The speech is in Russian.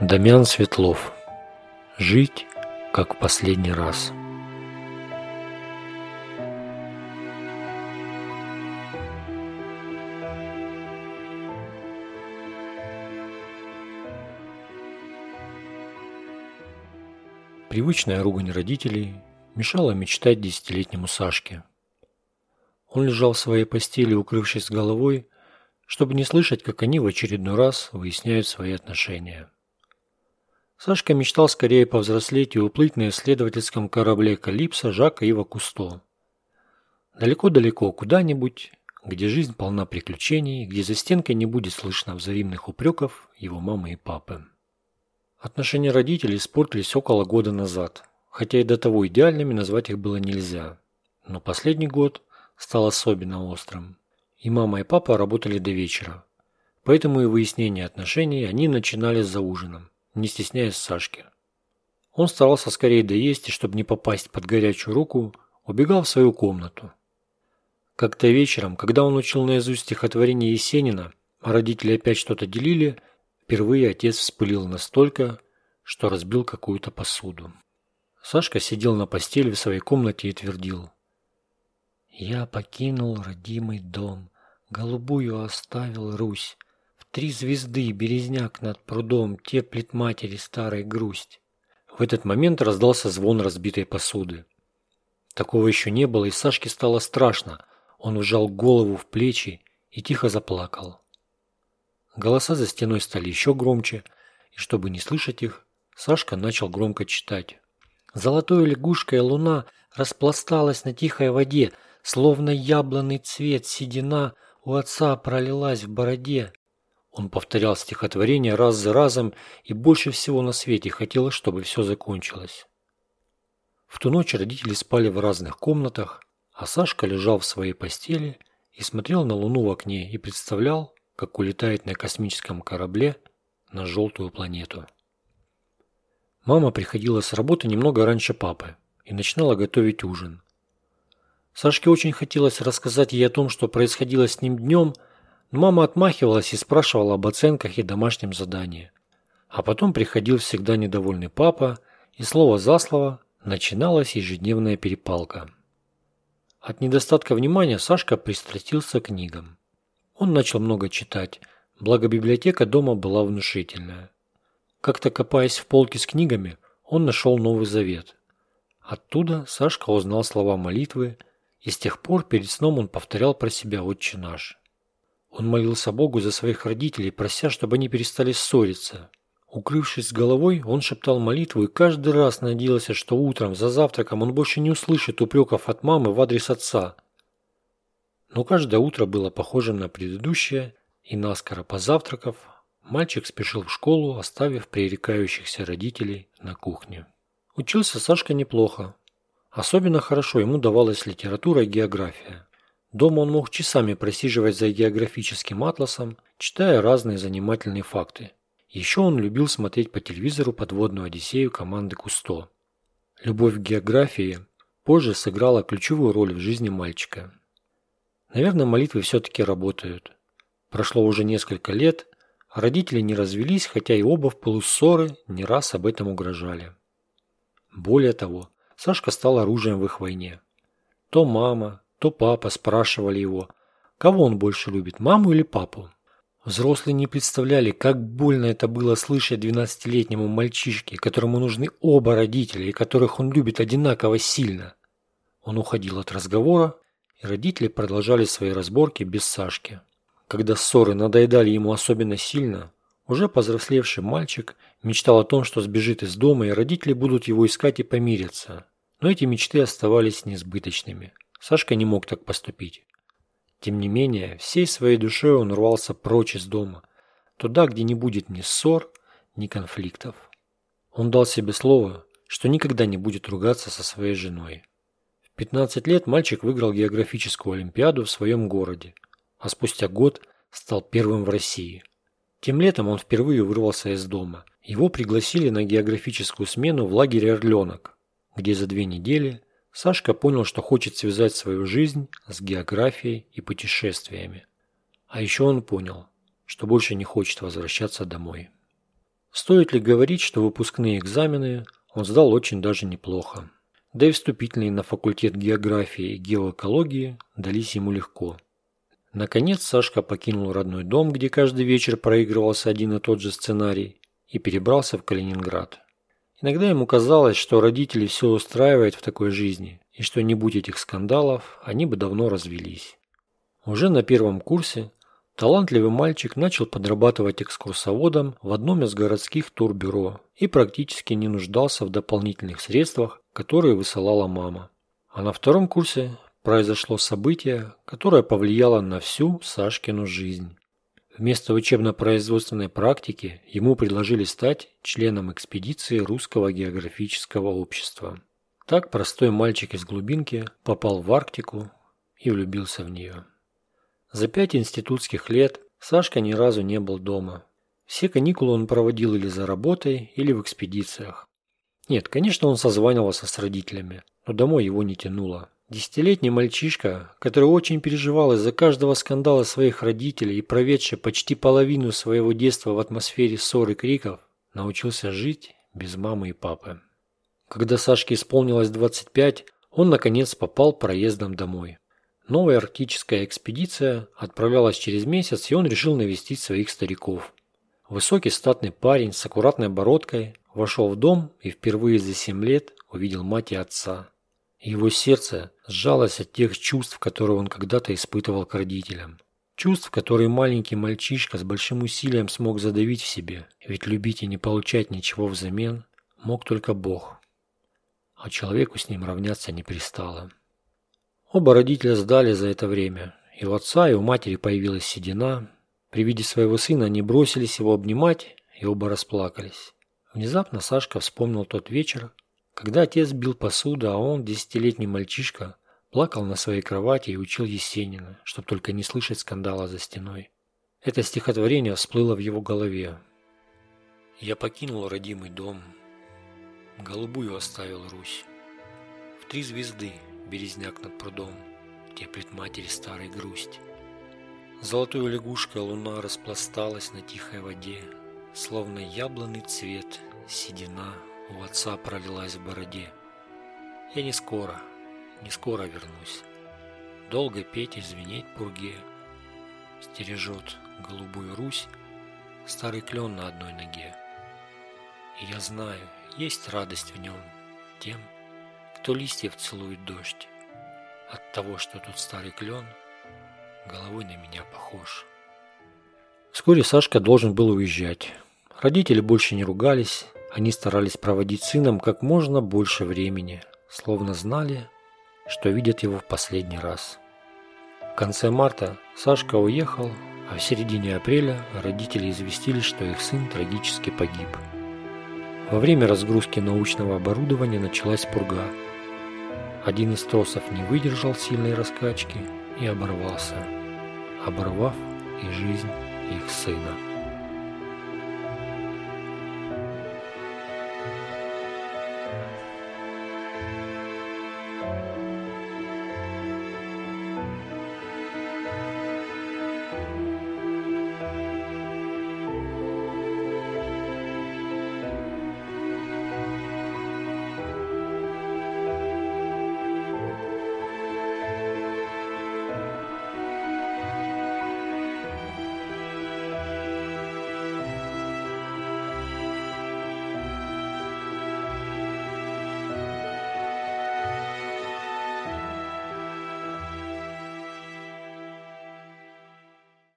Дамян Светлов. Жить, как в последний раз. Привычная ругань родителей мешала мечтать десятилетнему Сашке. Он лежал в своей постели, укрывшись головой, чтобы не слышать, как они в очередной раз выясняют свои отношения. Сашка мечтал скорее повзрослеть и уплыть на исследовательском корабле «Калипсо» Жака Ива Кусто. Далеко-далеко куда-нибудь, где жизнь полна приключений, где за стенкой не будет слышно взаимных упреков его мамы и папы. Отношения родителей испортились около года назад, хотя и до того идеальными назвать их было нельзя. Но последний год стал особенно острым. И мама и папа работали до вечера. Поэтому и выяснение отношений они начинали за ужином не стесняясь Сашки. Он старался скорее доесть и, чтобы не попасть под горячую руку, убегал в свою комнату. Как-то вечером, когда он учил наизусть стихотворение Есенина, а родители опять что-то делили, впервые отец вспылил настолько, что разбил какую-то посуду. Сашка сидел на постели в своей комнате и твердил. «Я покинул родимый дом, голубую оставил Русь, Три звезды, березняк над прудом, теплит матери старой грусть. В этот момент раздался звон разбитой посуды. Такого еще не было, и Сашке стало страшно. Он вжал голову в плечи и тихо заплакал. Голоса за стеной стали еще громче, и чтобы не слышать их, Сашка начал громко читать. Золотой лягушкой луна распласталась на тихой воде, словно яблонный цвет седина у отца пролилась в бороде. Он повторял стихотворение раз за разом и больше всего на свете хотел, чтобы все закончилось. В ту ночь родители спали в разных комнатах, а Сашка лежал в своей постели и смотрел на Луну в окне и представлял, как улетает на космическом корабле на желтую планету. Мама приходила с работы немного раньше папы и начинала готовить ужин. Сашке очень хотелось рассказать ей о том, что происходило с ним днем – Мама отмахивалась и спрашивала об оценках и домашнем задании. А потом приходил всегда недовольный папа, и слово за слово начиналась ежедневная перепалка. От недостатка внимания Сашка пристрастился к книгам. Он начал много читать, благо библиотека дома была внушительная. Как-то копаясь в полке с книгами, он нашел Новый Завет. Оттуда Сашка узнал слова молитвы, и с тех пор перед сном он повторял про себя «Отче наш». Он молился Богу за своих родителей, прося, чтобы они перестали ссориться. Укрывшись с головой, он шептал молитву и каждый раз надеялся, что утром за завтраком он больше не услышит упреков от мамы в адрес отца. Но каждое утро было похожим на предыдущее, и наскоро позавтракав, мальчик спешил в школу, оставив пререкающихся родителей на кухне. Учился Сашка неплохо. Особенно хорошо ему давалась литература и география. Дома он мог часами просиживать за географическим атласом, читая разные занимательные факты. Еще он любил смотреть по телевизору подводную Одиссею команды Кусто. Любовь к географии позже сыграла ключевую роль в жизни мальчика. Наверное, молитвы все-таки работают. Прошло уже несколько лет, родители не развелись, хотя и оба в полуссоры не раз об этом угрожали. Более того, Сашка стал оружием в их войне. То мама, то папа спрашивали его, кого он больше любит, маму или папу. Взрослые не представляли, как больно это было слышать двенадцатилетнему мальчишке, которому нужны оба родителя и которых он любит одинаково сильно. Он уходил от разговора, и родители продолжали свои разборки без Сашки. Когда ссоры надоедали ему особенно сильно, уже повзрослевший мальчик мечтал о том, что сбежит из дома, и родители будут его искать и помириться. Но эти мечты оставались несбыточными. Сашка не мог так поступить. Тем не менее, всей своей душой он рвался прочь из дома, туда, где не будет ни ссор, ни конфликтов. Он дал себе слово, что никогда не будет ругаться со своей женой. В 15 лет мальчик выиграл географическую олимпиаду в своем городе, а спустя год стал первым в России. Тем летом он впервые вырвался из дома. Его пригласили на географическую смену в лагерь «Орленок», где за две недели Сашка понял, что хочет связать свою жизнь с географией и путешествиями. А еще он понял, что больше не хочет возвращаться домой. Стоит ли говорить, что выпускные экзамены он сдал очень даже неплохо. Да и вступительные на факультет географии и геоэкологии дались ему легко. Наконец Сашка покинул родной дом, где каждый вечер проигрывался один и тот же сценарий, и перебрался в Калининград. Иногда ему казалось, что родители все устраивают в такой жизни, и что не будь этих скандалов, они бы давно развелись. Уже на первом курсе талантливый мальчик начал подрабатывать экскурсоводом в одном из городских турбюро и практически не нуждался в дополнительных средствах, которые высылала мама. А на втором курсе произошло событие, которое повлияло на всю Сашкину жизнь. Вместо учебно-производственной практики ему предложили стать членом экспедиции Русского географического общества. Так простой мальчик из глубинки попал в Арктику и влюбился в нее. За пять институтских лет Сашка ни разу не был дома. Все каникулы он проводил или за работой, или в экспедициях. Нет, конечно, он созванивался с родителями, но домой его не тянуло. Десятилетний мальчишка, который очень переживал из-за каждого скандала своих родителей и проведший почти половину своего детства в атмосфере ссор и криков, научился жить без мамы и папы. Когда Сашке исполнилось 25, он наконец попал проездом домой. Новая арктическая экспедиция отправлялась через месяц, и он решил навестить своих стариков. Высокий статный парень с аккуратной бородкой вошел в дом и впервые за 7 лет увидел мать и отца. Его сердце сжалось от тех чувств, которые он когда-то испытывал к родителям. Чувств, которые маленький мальчишка с большим усилием смог задавить в себе. Ведь любить и не получать ничего взамен мог только Бог. А человеку с ним равняться не пристало. Оба родителя сдали за это время. И у отца, и у матери появилась седина. При виде своего сына они бросились его обнимать, и оба расплакались. Внезапно Сашка вспомнил тот вечер, когда отец бил посуду, а он, десятилетний мальчишка, плакал на своей кровати и учил Есенина, чтобы только не слышать скандала за стеной. Это стихотворение всплыло в его голове. «Я покинул родимый дом, голубую оставил Русь. В три звезды березняк над прудом теплит матери старой грусть. Золотой лягушкой луна распласталась на тихой воде, словно яблонный цвет, седина – у отца пролилась в бороде. Я не скоро, не скоро вернусь. Долго петь и звенеть пурге. Стережет голубую Русь старый клен на одной ноге. И я знаю, есть радость в нем тем, кто листьев целует дождь. От того, что тут старый клен, головой на меня похож. Вскоре Сашка должен был уезжать. Родители больше не ругались, они старались проводить сыном как можно больше времени, словно знали, что видят его в последний раз. В конце марта Сашка уехал, а в середине апреля родители известили, что их сын трагически погиб. Во время разгрузки научного оборудования началась пурга. Один из тросов не выдержал сильной раскачки и оборвался, оборвав и жизнь их сына.